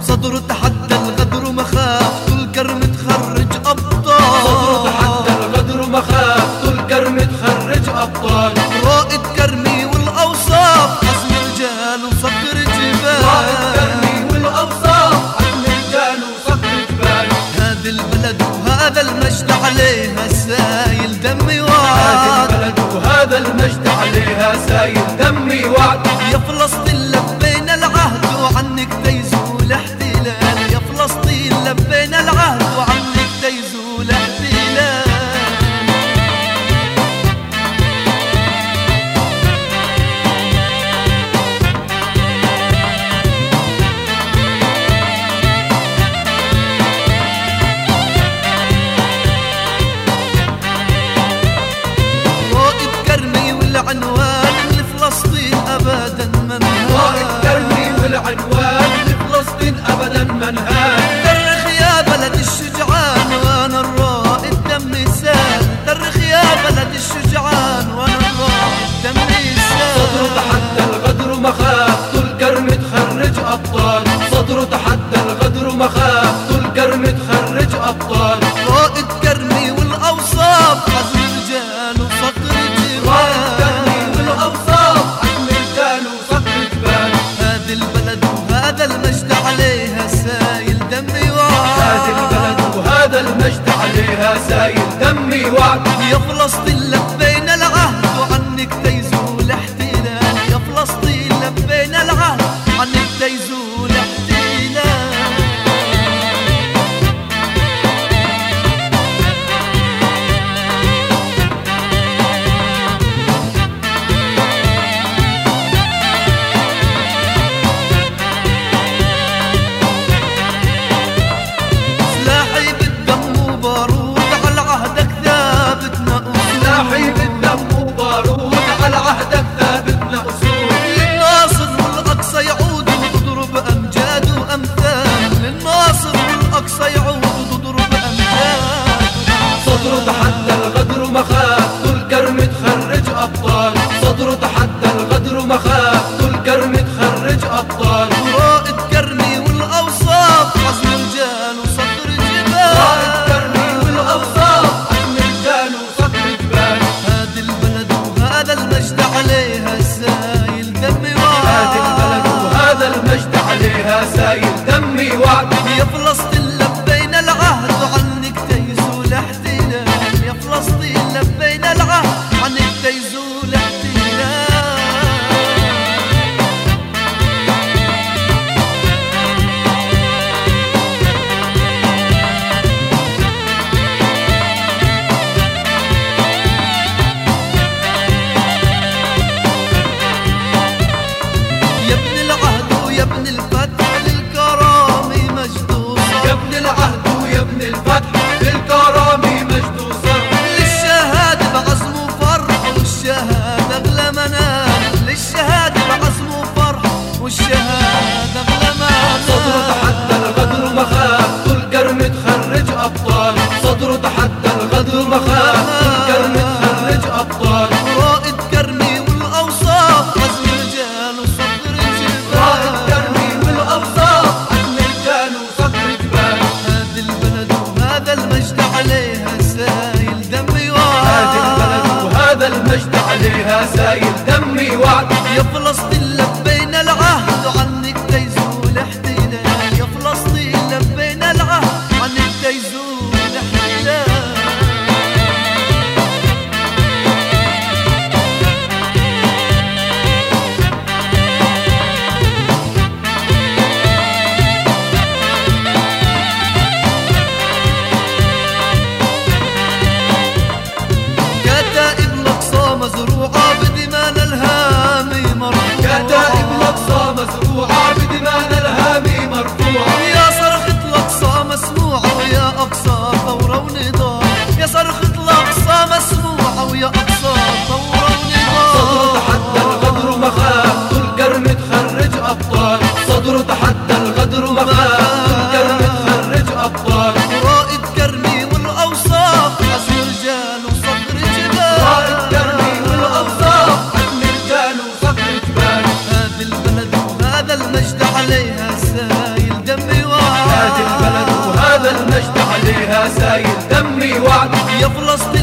صدر التحدي دمي وعد. هذا المجد عليها سايل دمي وعد. يا فلسطين عليها سايد دمي وعد. يا فلسطين لبينا العهد وعنك تيزول احتلال. يا فلسطين لبينا العهد وعنك تيزول الطريق سايل دمي وعد يخلص الغدر تحدى الغدر وما كرمي والأوصاف. رجال جبال. البلد وهذا عليها سايل دمي البلد وهذا عليها سايل دمي يا فلسطين